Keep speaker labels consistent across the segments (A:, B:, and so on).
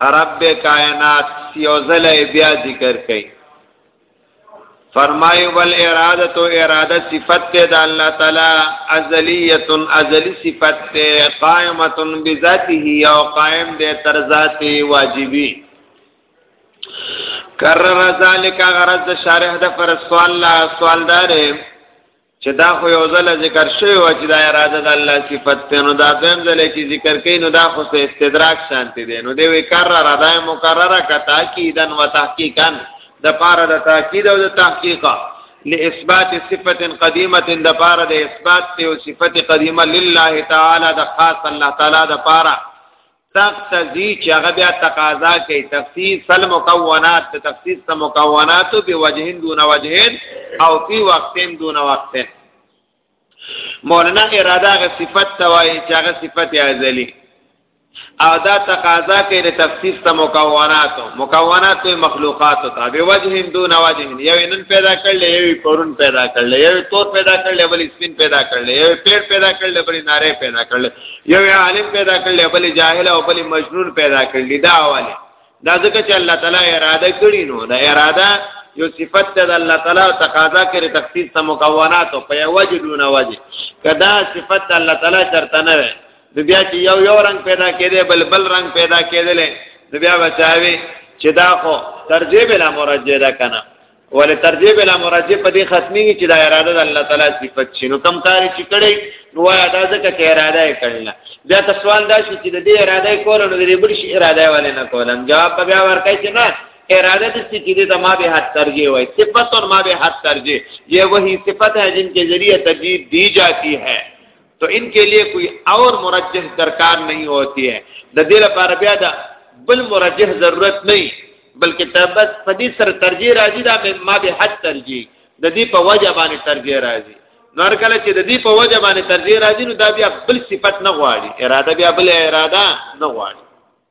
A: رب کائنات سیوزل بیا ذکر کئ فرمای ول اراده تو اراده صفت ته د الله تعالی ازلیه ازلی صفت ته قائمه بذاته او قائم ده تر ذات واجبی کرر ذالک غرض شارح د پر سوال لا سوال داره چې دا خو یو ځل ذکر شوی و چې دا اراده د الله صفت ته نو دا دویم ځل چې ذکر کین نو دا خو سه استدراک شانتی دی نو دی وی کرر ادا مکرره کا تاکیدن و تحقیقا د پاره د تاکید او د تحقیق لاثبات صفت قدیمه د پاره د اثبات او صفت قدیمه لله تعالی د خاص الله تعالی د پاره تقتضی چې هغه بیا تقاضا کوي تخصیص المکونات ته تخصیص ته مکونات په وجهین دون وجهین او په وقتین دون وقتین مولانا اراده هغه صفت توای چې هغه صفت ازلی او دا تقاضا کوي د تخصیص ته مکونات مکونات مخلوقات ته به وجهین دون وجهین یو نن پیدا کړل یو پرون پیدا کړل یو تور پیدا کړل بل سپین پیدا کړل یو پیر پیدا کړل بل ناره پیدا کړل یو عالم پیدا کړل بل جاهل او بل مجنون پیدا کړل دا اوله دا ځکه چې الله تعالی اراده کړی نو دا اراده یو صفت ده الله تعالی تقاضا کوي تخصیص ته مکونات او په وجه دون وجه کدا صفت الله تعالی چرته نه وي نو بیا چې یو یو رنگ پیدا کېده بل بل رنگ پیدا کېدل نو بیا بچاوي چې دا خو ترجیح بلا مرجه ده کنه ولې ترجیح بلا مرجع په دې ختمي چې دا اراده د الله تعالی صفت شي نو کم کار چې کړي نو وایا دا ځکه چې اراده یې کړل بیا ته سوال دا شي چې د دې اراده کول نو دې بل شي اراده ولې نه کولم جواب په بیا ورکای چې نه اراده د ستې دې د ما به حد ترجیح وای صفت اور ما به حد ترجیح یہ وہی صفت ہے جن کے ذریعے ترجیح دی جاتی ہے تو ان کې لیے کوئی اور مرجح درکار نہیں ہوتی ہے د دې لپاره بیا دا بل مرجح ضرورت نه بلکې تبس فدی سر ترجیح راځي دا ما به حد ترجیح د دې په وجه باندې ترجیح راځي نور کله چې د دې په وجه باندې ترجیح راځي نو دا بیا بل صفت نه غواړي اراده بیا بل اراده نه غواړي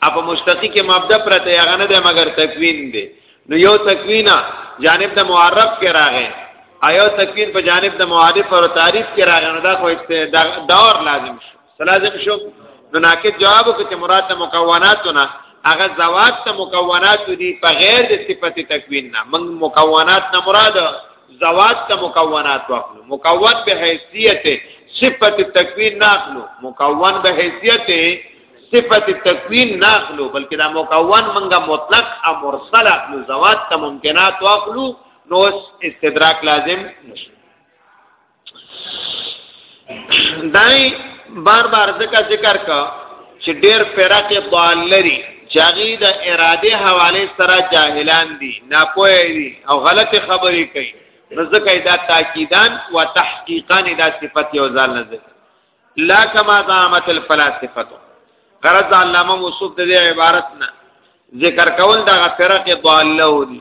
A: اپا مشتقی کې مبدا پرته هغه نه ده مگر تکوین دی نو یو تکوینا جانب د معرف کې راغی ایو تکوین په جانب د معرف او تعریف کې راغی نو دا خو دور لازم شو لازم شو نو ناقد جواب کو چې مراد د مکوناتونه هغه زوات ته مکونات دي په غیر د صفت تکوین نه من مکونات نه مراد زوات ته مکونات واخلو مکون به حیثیت صفت تکوین نه اخلو مکون به حیثیت صفت تکوین ناخلو بلکې دا مکون منګه مطلق او مرسل اخلو زوات ته ممکنات واخلو نو استدراک لازم نشي دای بار بار ذکر ذکر کا چې ډېر فرق ضال لري چاغي د اراده حواله سره جاهلان دي ناپوهي دي او غلط خبرې کوي نو ځکه دا تاکیدان او تحقیقان دا صفت یو ځل نه لا کما زعمت الفلاسفه غرض علامه موصوف د عبارت نه ذکر کول د فرق ضاله دي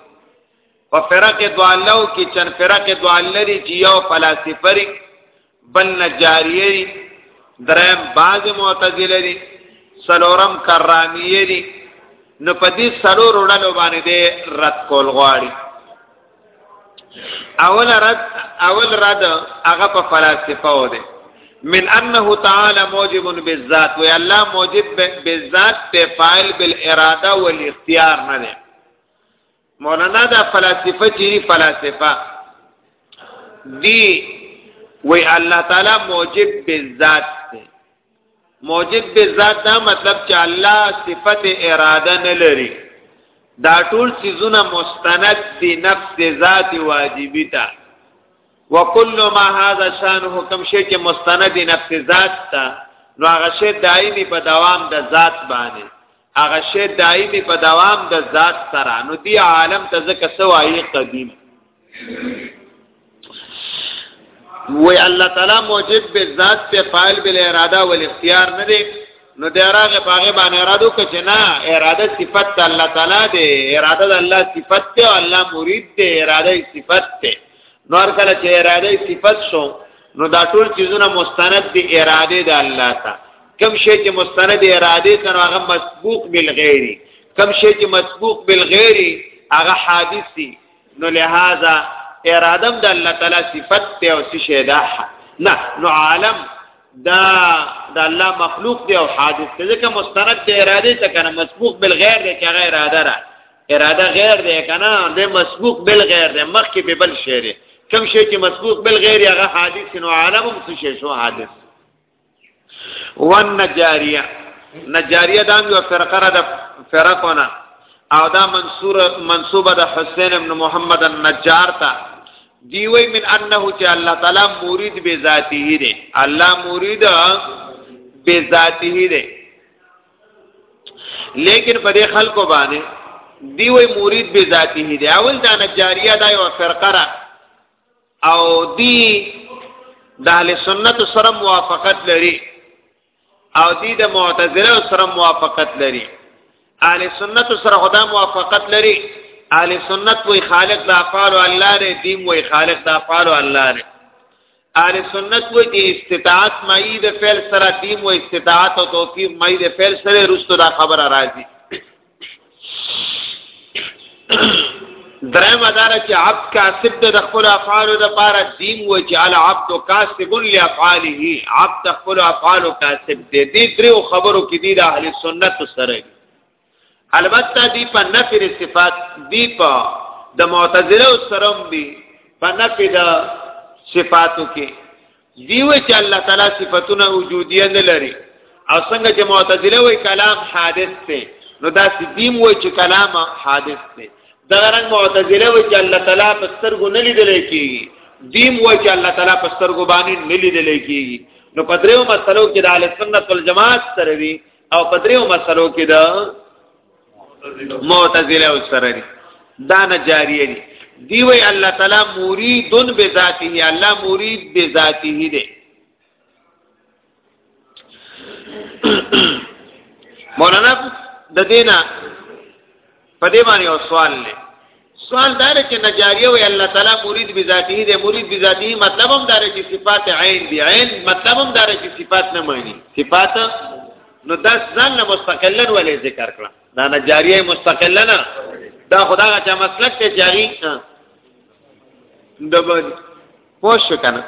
A: په فرق ضاله کې چن فرق ضاله لري چې یو فلاسفه لري بل نجاریه لري درم باز معتزله لري سلورم کرامیه لري نو په دې سلور وړلو باندې رد کول غواړي اول رد اول رد هغه په فلسفه و دي من انه تعالی موجب بالذات و الله موجب بالذات ته فاعل بالاراده والاختيار نه دي مولانا دا فلسفه چې فلسفه دی وی الله تعالی موجب بالذات موجب به ذات دا مطلب چې الله صفت اراده نه لري دا ټول سيزونه مستند دي نفس ذات واجبي تا وکل ما هذا شان حکم شي چې مستند نفس ذات تا نو هغه شی دایمي په دوام د دا ذات باندې هغه شی دایمي په دوام د دا ذات سره نو دی عالم ته ځکه سوایي قدیم وی الله تعالی موجب به ذات په فاعل بل اراده ول اختیار نه دی نو د هغه باغه باندې اراده کو چې نه اراده صفت د الله تعالی دی اراده د الله صفت دی او الله مرید دی اراده صفت دی نور کله چې اراده صفت شو نو دا ټول چیزونه مستند دی اراده د الله ته کم شی چې مستند اراده ته نو هغه مسبوق بالغیری کم شی چې مسبوق بالغیری هغه حادث دی نو لہذا ارادم د الله تعالی صفت ته او څه شی ده نه نو عالم دا د الله مخلوق دی او حادث دی ځکه مستند دی اراده ته کنه مسبوق بالغیر دی چې غیر اراده را اراده غیر دی کنه د مسبوق بالغیر دی مخکې به بل شی دی کوم شی چې مسبوق بالغیر هغه حادث نو عالم هم څه شی شو حادث ون نجاریه نجاریه دا یو فرقه را ده فرقونه او دا منصور منصوبه د حسین ابن محمد النجار ته دی وی من انه چې الله تعالی مرید به ذاته دی الله مرید به ذاته دی لیکن په دې خلکو باندې دی وی مرید به ذاته دی اول دا نجاریه دا یو فرقه را او دی د اهل سنت سره موافقت لري او دی د معتزله سره موافقت لري اهل سنت سره خدا موافقت لري اهل سنت وی خالق د افعال الله دی دیم وی خالق د افعال الله دی اهل سنت وی چې استطاعت مئی د فعل سره دیم وی استطاعت او توفیق مئی د فعل سره رستو دا خبره راځي درم اداره چې عبد کاسب د خپل افعالو د پاره دیم و چې ال عبد کاسب لافعاله عبد خپل افعال کاسب دې دې درو خبرو کې دي د اهل سنت سره البته دی په نفر صفات دی په د معتزله سره دی په نفر د صفاتو کې دیو چې الله تعالی صفاتونه وجودیه نه لري او څنګه چې معتزله وی کلام حادث دی نو دا سدیم وی چې کلام حادث دی دا رنګ معتزله وی چې الله تعالی په سترګو نه لیدل کیږي دیم وی چې الله تعالی په سترګو باندې نه لیدل کیږي نو په دریو مسلو کې د اهل سنت والجماعت سره وی او په دریو مسلو کې د معتزله او سره دي دا نه جاریه دي دی وی الله تعالی مریدن بذاته الله مرید بذاته دی مولانا د دینا په دې باندې یو سوال لري سوال دار چې نجاریه وی الله تعالی مرید بذاته دی مرید بذاته مطلب هم دار چې صفات عین دی عین مطلب هم دار چې صفات نه مانی صفات نو دا ځان له مستقلا ولې ذکر کړه دا نجاریه مستقلا نه دا خدا کا مسلک ته جاری د پوښ کنه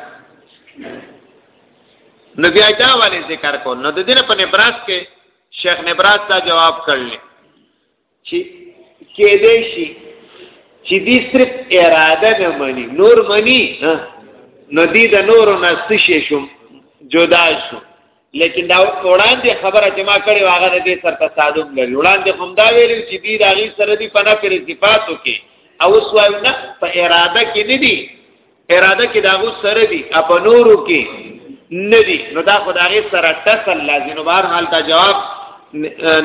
A: نو بیا دا ولې ذکر کو نو د دې په نبراس کې شیخ نبراس دا جواب کړل چې کې دې شي چې دې صرف اراده نه مني نور مني نو دې د نور نه څه شو جدا شو لیکن دا وړاندې خبره چې ما کړې واغه د دې سر تصادم لري وړاندې هم دا ویل چې دې راغي سره دې پنا پر صفاتو کې او سوال نه په اراده کې نه دي اراده کې داغو سره دي اپ نورو کې ندي نو دا خدای سره ټسل لازم نو بهر حال دا جواب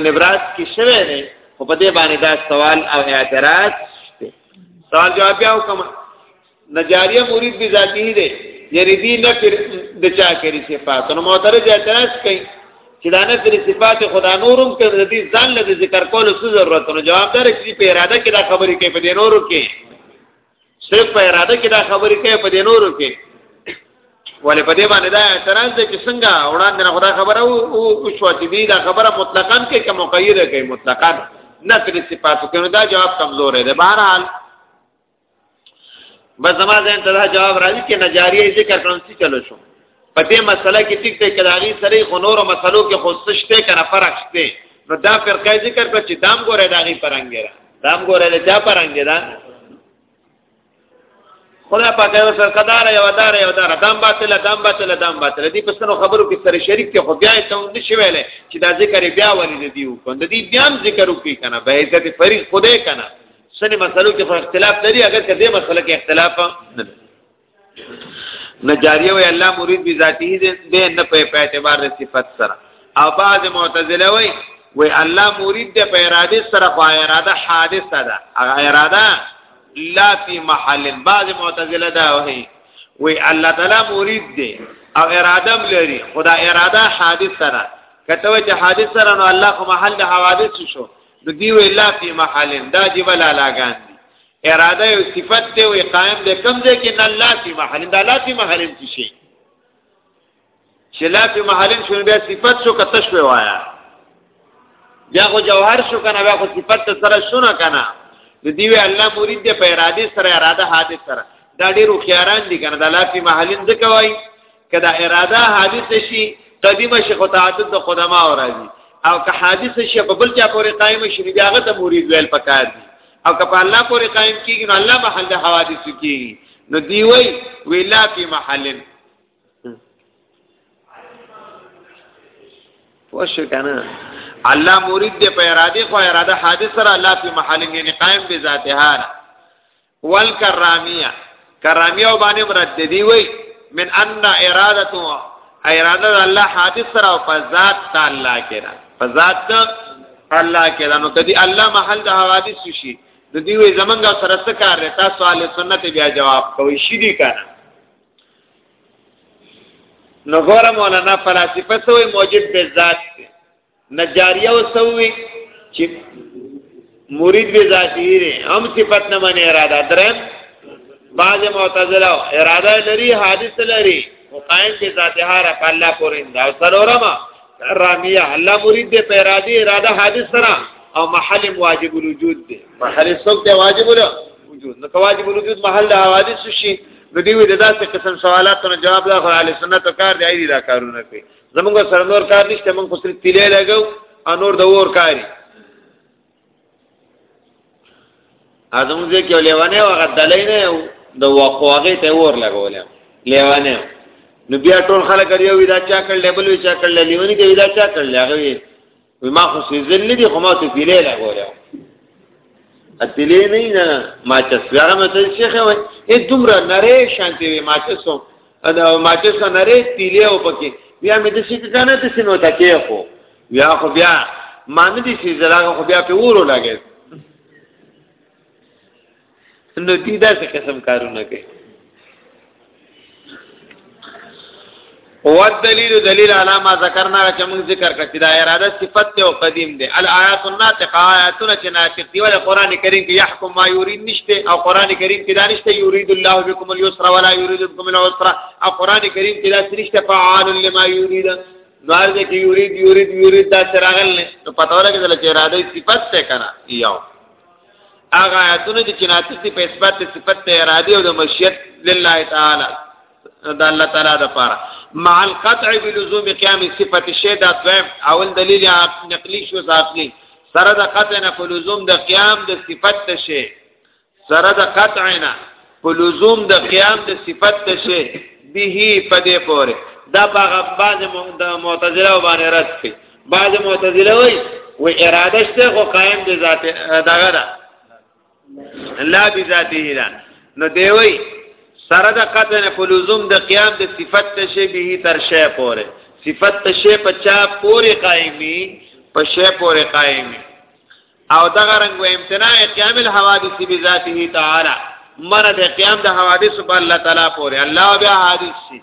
A: نبرات کې شوه دی خو په دې باندې دا سوال او اعتراض سوال جواب بیا وکم نجاریه مرید به ذاتی دی یعنی دی نه پر د چا کری صفات نو معترض اعتراض کوي چې دا نه پر صفات خدا نورم کې د دې ځان له ذکر کولو ضرورت نو جواب دار چې په اراده کې دا خبرې کوي په دې نورو کې صرف په اراده کې دا خبرې کوي په دې نورو کې ولې په دې باندې دا اعتراض دی چې څنګه وړاندې خدا خبره او شو چې دې دا خبره مطلقاً کې کوم مقیده کوي مطلقاً نه تر صفاتو کې دا جواب کمزور دی بهرحال بس زما ځین ته دا جواب راځي چې نجاریه ذکر کړم چې چلو شو په دې مسله کې ټیک ټیک کلاغي سره خو نورو مسلو کې خو څه شته کنه فرق شته نو دا فرقه ذکر کړ چې دام ګوره داغي پرنګي را دام ګوره له چا پرنګي را خدا پاک یو سر قدار یو دار یو دار دام باطل دام باطل دام باطل دې پسنو خبرو کې سره شریک ته خو بیا ته نشي ویلې چې دا ذکر بیا ولې دې وو کند دې بیا ذکر وکي کنه به عزت فریق خدای کنه سنې مسلو کې اختلاف لري اگر کدی مسله کې اختلاف نه نه جاریه وی الله مرید به ذاتی دی نه په اعتبار د صفت سره او بعض معتزله وی وی الله مرید د په اراده سره خو اراده حادثه ده هغه اراده لا فی محل بعض معتزله دا وی وی الله تعالی مرید دی او اراده لري خدا اراده حادثه ده کته وی چې حادثه سره نو الله خو محل د حوادث شو د دی وی لا فی محل دا جبل علاګان اراده یو صفت ته وي قائم ده کم ځای کې نه لا فی محل دا لا فی محل کې شي چې لا فی محل شنو بیا صفت شو کته شو وایا بیا خو جوهر شو کنه بیا خو صفت ته سره شونه کنه د دې وی الله مرید دې په اراده سره اراده حادث سره دا ډیرو خیاران دي کنه دا لا فی محل ځکه وای کدا اراده حادث شي قدیمه شي خو تعدد د قدما او راځي او که حادث شي په بل چا پورې قائم شي بیا هغه ته مرید ویل پکار دي او که په الله پورې قائم کیږي نو الله محل د حوادث کیږي نو دی وی ویلا فی محل وشو کنه الله مرید دې په اراده خو اراده حادث سره الله فی محل یعنی قائم به ذاتها والکرامیه کرامیه باندې مراد دی وی من ان ارادته اراده الله حادث سره او په ذات تعالی کې ده په ذات الله کې ده نو کدی الله محل د حوادث شي د دې وی زمنګ سره څه کار دی تاسو اهل سنت بیا جواب کوي شي دي کنه نو ګوره مولانا فلسفه سوې موجب به ذات دی نجاریه وسوي چې مرید به ذاتی دی هم صفت نه منې اراده درم بعض معتزله اراده لري حادث لري مقایم به ذاتی هر په الله پورې دا سرورما رامیه الله مرید به په اراده اراده حادث سره او محل واجب الوجود دی محل څوک دی واجب الوجود وجود نو واجب الوجود محل د حوادث شي د دې وې د داسې قسم سوالاتو جواب لا خو اهل سنت کار دی ایدي دا کارونه کوي زمونږ سره نور کار نشته مونږ خو صرف تیلې لګو او نور د ور کاری ازم دې کې لیوانه او غدلې نه یو د وقوغه ته ور لګولې لیوانه نو بیا ټول خلک یو ودا چا کړل بل وی چا کړل لیونی کې ودا چا کړل هغه ما خو سیزل نه دي خو ما ته تیلې لګولې ا تیلې نه نه ما چې سره مې ته شیخ وای ا دومره نری شانتي وي ما چې سو دا ما چې سو نری تیلې او پکې بیا مې د شي کنه ته سينو تا کې خو بیا خو بیا ما نه دي سیزل هغه خو بیا په ورو لګې نو دې دا څه قسم کارونه کوي هو دلیل دلیل علامه ذکرنا چې موږ ذکر کړ چې دا اراده صفت او قدیم دی الایات الناطقه آیاتونه چې ناطق دی ول قران کریم کې يحكم ما يريد نشته او قران کریم کې دا نشته يريد الله بكم اليسر ولا يريد بكم العسر او قران کریم کې دا نشته فعال لما يريد نوار دې کې يريد يريد يريد دا څراغل نه نو پتاوله کې چې اراده صفت څه کنه یو هغه آیاتونه دي چې ناطق دي په اثبات د صفت ته ارادي او د مشیت لله تعالی د الله تعالی د پاره مع القطع بلزوم قیام صفت الشی دا دویم اول دلیل نقلی شو عقلی سره د قطع نه په لزوم د قیام د صفت ته شی سره د قطع نه په لزوم د قیام د صفت ته شی به په دې پوره دا په غباز معتزله باندې رد کړي بعض معتزله وای و اراده شته خو قائم به ذات دغه ده لا به ذاته ده نو دی وای سره د قطن په لزوم د قیام د صفت تشه به تر شی پوره صفت تشه په چا پوره قائمی په شی پوره قائمی او دغه رنگ و امتناع قیام الحوادث بذاته تعالی مر د قیام د حوادث په الله تعالی پورې الله بیا حادث شي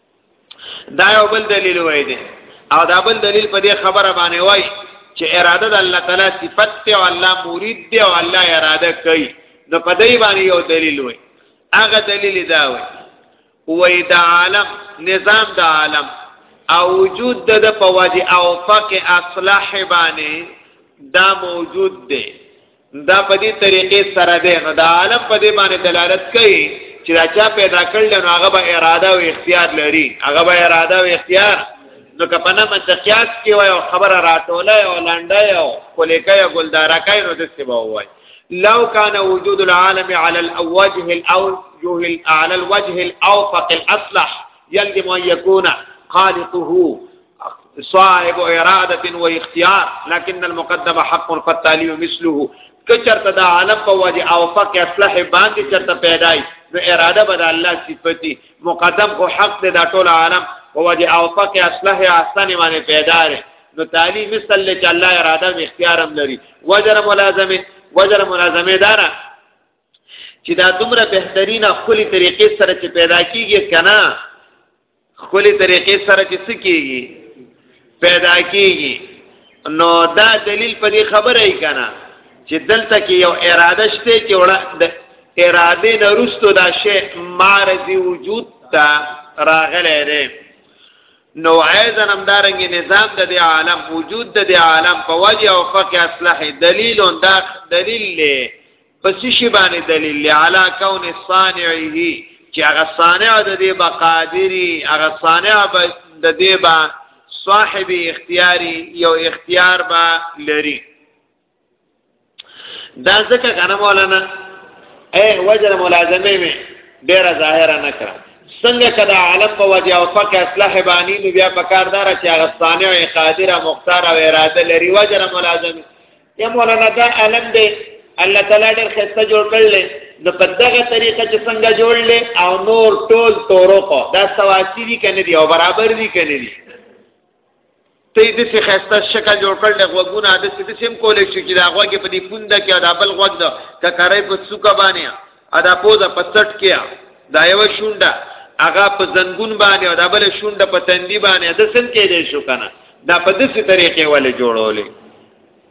A: دا یو بل دلیل وای دی او دا بل دلیل په دې خبره باندې وای چې اراده د الله تعالی صفت ته او الله مرید دی او الله اراده کوي نو په دې باندې یو دلیل وای هغه دلیل دا وای وای د عالم نظام د عالم او وجود د په وجه او فق اصلاح باندې دا موجود دی دا په دې طریقې سره دی نو دا عالم په دې باندې دلالت کوي چې دا چا پیدا کړل نو هغه به اراده او اختیار لري هغه به اراده او اختیار نو که په نه منطقیات کې وای او خبره راټوله او لانډه او کولیکه او ګلدارا کوي نو دسته به وای لو کان وجود العالم على الوجه الاوجه على الوجه الاوفق الاصلح يلزم ان يكون خالقه صاحب اراده و اختیار لكن المقدم حق فالتالي مثله کچرته دا عالم په وجه او فق اصلح باندې چرته پیدای نو اراده به د الله صفتی مقدم خو حق دی دا ټول عالم په وجه او فق اصلح احسن باندې پیدا لري نو تعالی مثل چې الله اراده او اختیار هم لري وجر ملازمه وجر ملازمه دارا چې دا دومره بهترینه خولي طریقې سره چې پیدا کیږي کنه خولي طریقې سره چې سکیږي پیدا کیږي نو دا دلیل په دې خبره یې کنه چې دلته کې یو اراده شته چې وړه د اراده نه رستو دا شی معرضی وجود ته راغلی دی نو ایزن همدارنګ نظام د دې عالم وجود د دې عالم په وجه او فقه اصلح دلیل دا دلیل له پس شی باندې دلیل علی کون صانعه چې هغه صانع د دې بقادری هغه صانع د دې با صاحب اختیاری یو اختیار با لري دا ځکه کنه مولانا اے وجر ملازمه می ډیره ظاهره نکړه څنګه کدا عالم په وجه او فقه اصلاح بانی نو بیا پکاردار چې هغه صانع قادر مختار او اراده لري وجر ملازمه یا مولانا دا عالم دی الله تعالی ډېر خسته جوړ کړل نو په دغه طریقه چې څنګه جوړل او نور ټول طرق دا سواسی دي کنه دي او برابر دي کنه دي ته دې څه خسته شکل جوړ کړل غوګونه د څه سم کولې شي چې دا غوګه په دې پوند کې دا بل غوګ دا ککرې په سوکا باندې ادا پوزا په سټ کې دا یو شونډه هغه په زنګون باندې او دا بل شونډه په تندي باندې د سن کې دې شو کنه دا په دې طریقې ولې جوړولې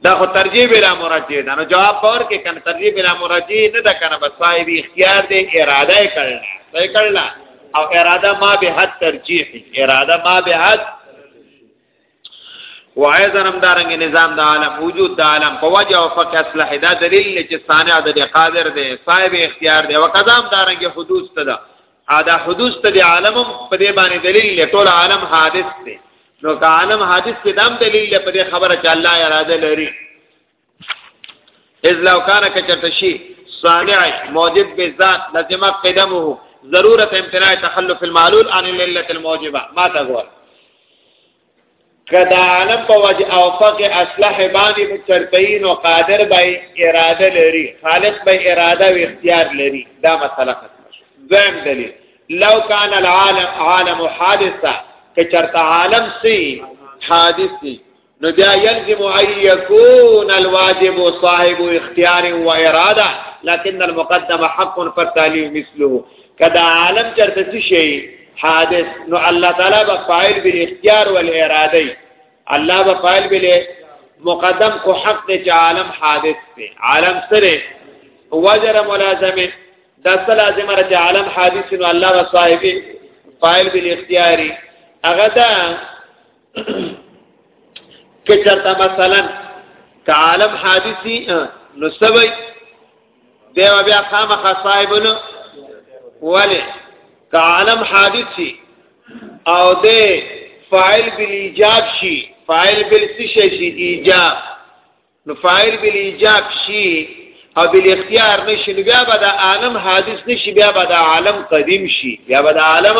A: دا خو ترجیح بلا مرجی دا نو جواب باور کې کنه ترجیح بلا مرجی نه دا کنه بس صاحب اختیار دی اراده کړل صحیح کړل او اراده ما به حد ترجیح اراده ما به حد وعیزا هم دارنګ نظام د عالم وجود د عالم په وجه او فقه اصلح دا دلیل چې صانع د قادر دی صاحب اختیار دی وقدام دارنګ حدوث ته دا حدوث ته د عالم په دې باندې دلیل دی ټول عالم حادث دی نو که عالم حادث دی دام دلیل دی په دې خبره چې الله اراده لري اذ لو کان کچرتشی صانع موجب به ذات لازم قدمه ضرورت امتناع تخلف المعلول عن العله الموجبه ما تقول کدا علم په وجه او فقه اصلح باندې مترتین او قادر به اراده لري خالق به اراده او اختیار لري دا مسله ختمه شو دویم دلیل لو کان العالم عالم حادثه که چرته عالم سي حادث سي نو بیا یلزم ان یکون الواجب صاحب اختیار و اراده لكن المقدم حق فالتالي مثله کدا عالم چرته شي حادث نو الله تعالی به فاعل بل اختیار ول اراده الله به فاعل بل مقدم کو حق ته چې عالم حادث دی عالم سره وجر ملازمه دا سره لازمه چې عالم حادث نو الله به صاحب فاعل بل اختیاري هغه دا کچرتا مثلا که عالم حادثی نو سوی دیو بیا خامخ صاحبن ولی که عالم حادث شي او د فاعل بالیجاب شي فاعل بل څه شي ایجاب نو فاعل بل ایجاب شي او بل اختیار نشي نو بیا به د عالم حادث نشي بیا به د عالم قدیم شي بیا به د عالم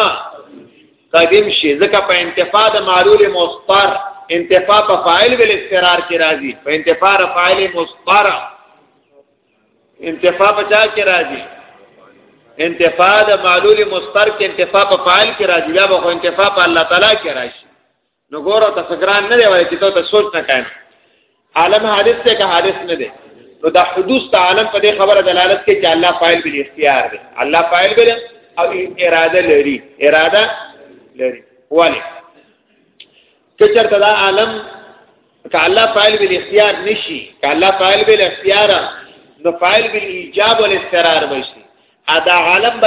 A: قدیم شي ځکه په انتفاع د معلول مصدر انتفاع په فاعل بل استقرار کې راځي په انتفاع فاعل مصدر انتفاع په چا کې راځي انتفاع د معلول مستر کې انتفاع په فاعل کې راځي بیا به انتفاع په الله تعالی کې راشي نو ګوره ته فکران نه دی وایي چې ته سوچ نه کایم عالم حادث ته که حادث نه دی نو دا حدوث ته عالم په دې خبره دلالت کوي چې الله فاعل به اختیار دی الله فاعل به او اراده لري اراده لري ولی کچرته دا عالم که الله فاعل بل اختیار نشي که الله فاعل بل اختیار نو فاعل بل ایجاب ول استقرار بشي ادا عالم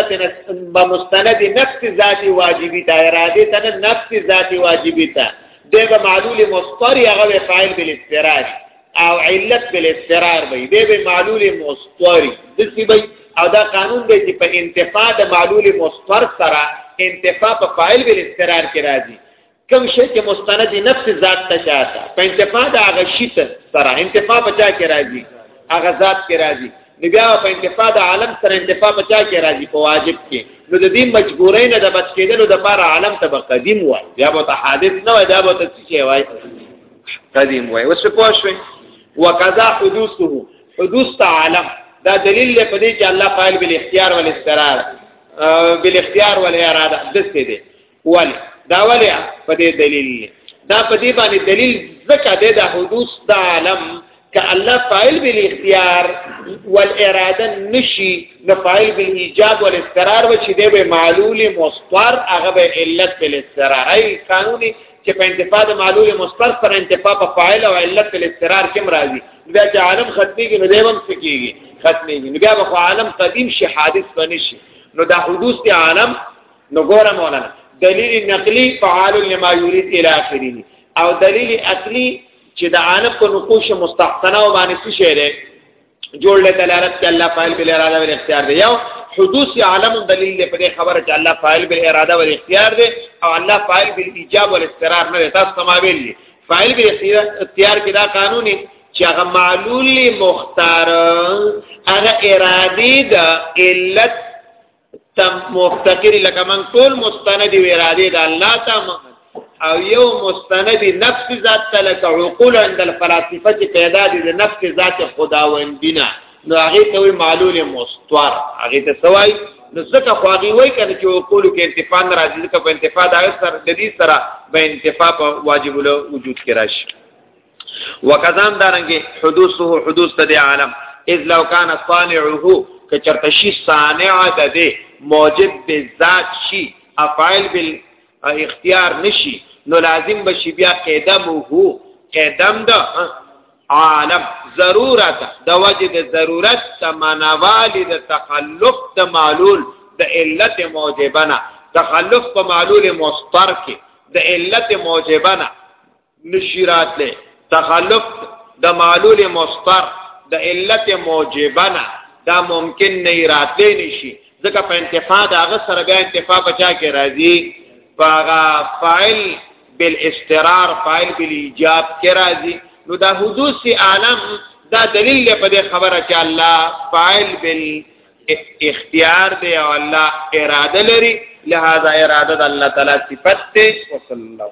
A: به مستند نفس ذاتی واجبی تا اراده ته نفس ذاتی واجبی تا دغه معلول مستر هغه فاعل بل استقرار او علت بل استقرار وي به به معلول مستر دسی وي او دا قانون دی چې په انتفاع د معلول مستر سره انتفاع په فاعل بل استقرار کې راځي کوم شی چې مستند نفس ذات ته شاته په انتفاع د هغه شی سره انتفاع بچا کې راځي هغه ذات کې راځي نو بیا په انتفاع د عالم سره انتفاع بچا کې راځي په واجب کې نو د دې مجبورۍ نه د بچ کېدلو د بار عالم ته به قدیم وای بیا به ته حادث نه وای دا به ته څه وای قدیم وای اوس په شوي وکذا حدوثه حدوث تعالم دا دلیل په دې چې الله فاعل بالاختیار والاستقرار بالاختیار والاراده دسته دي ول دا ولیا په دې دلیل دا په دې باندې دلیل ځکه دی د حدوث د عالم ک الله فاعل بل اختیار والاراده نشي نو فاعل بل ایجاب والاستقرار و چې دی به معلول مستقر هغه به علت بل استقرار ای قانوني چې په انتفاع د معلول مستقر پر انتفاع په فاعل او علت بل استقرار کې مرাজি بیا چې عالم ختمي کې نو دیوم سکیږي ختمي بیا به عالم قدیم شي حادث بنشي نو دا حدوث دی عالم نو ګوره مولانا دلیل نقلی فعال لما یرید الی اخره او دلیل عقلی چې د عالم په نقوش مستحسنه او باندې څه شی دی جوړ له دلالت کې الله فاعل بل اراده ول اختیار دی یو حدوث عالم دلیل دی په خبره چې الله فاعل بل اراده ول اختیار دی او الله فاعل بل ایجاب ول استقرار نه تاسو سما ویل دي فاعل بل اختیار کې دا قانوني چې هغه معلول مختار هغه ارادي د علت تم مفتقری لکه من ټول مستند وی را دي د الله ته او یو مستند نفس ذات ته لکه عقول عند الفلاسفه چې پیدا دي د نفس ذات خداوندینا نو هغه ته وی معلول مستوار هغه ته سوای نو ځکه خو هغه وای کنه چې عقول کې انتفاع ناراضي ځکه په انتفاع د سر د دې سره به انتفاع په واجب الوجود کې راشي وکذام دارنګي حدوثه حدوث د عالم اذ لو کان صانعه کچرته شي صانع د دې موجب به ذات شي افعال بال اختیار نشي نو لازم بشي بیا قدمه قدم د عالم ضرورت د وجه د ضرورت تمنوالی د تخلف د معلول د علت موجبنا تخلف په معلول مستر کې د علت موجبنا نشیرات له تخلف د معلول مستر د علت موجبنا دا ممکن نه راتلی نشي ځکه په انتفاع د هغه سره بیا انتفاع بچا کې راځي فغا فاعل بالاسترار فاعل بالايجاب کې راځي نو دا حدوث عالم دا دلیل په دې خبره چې الله فاعل بال اختیار دی او الله اراده لري لہذا اراده د الله تعالی صفت ته وصلی الله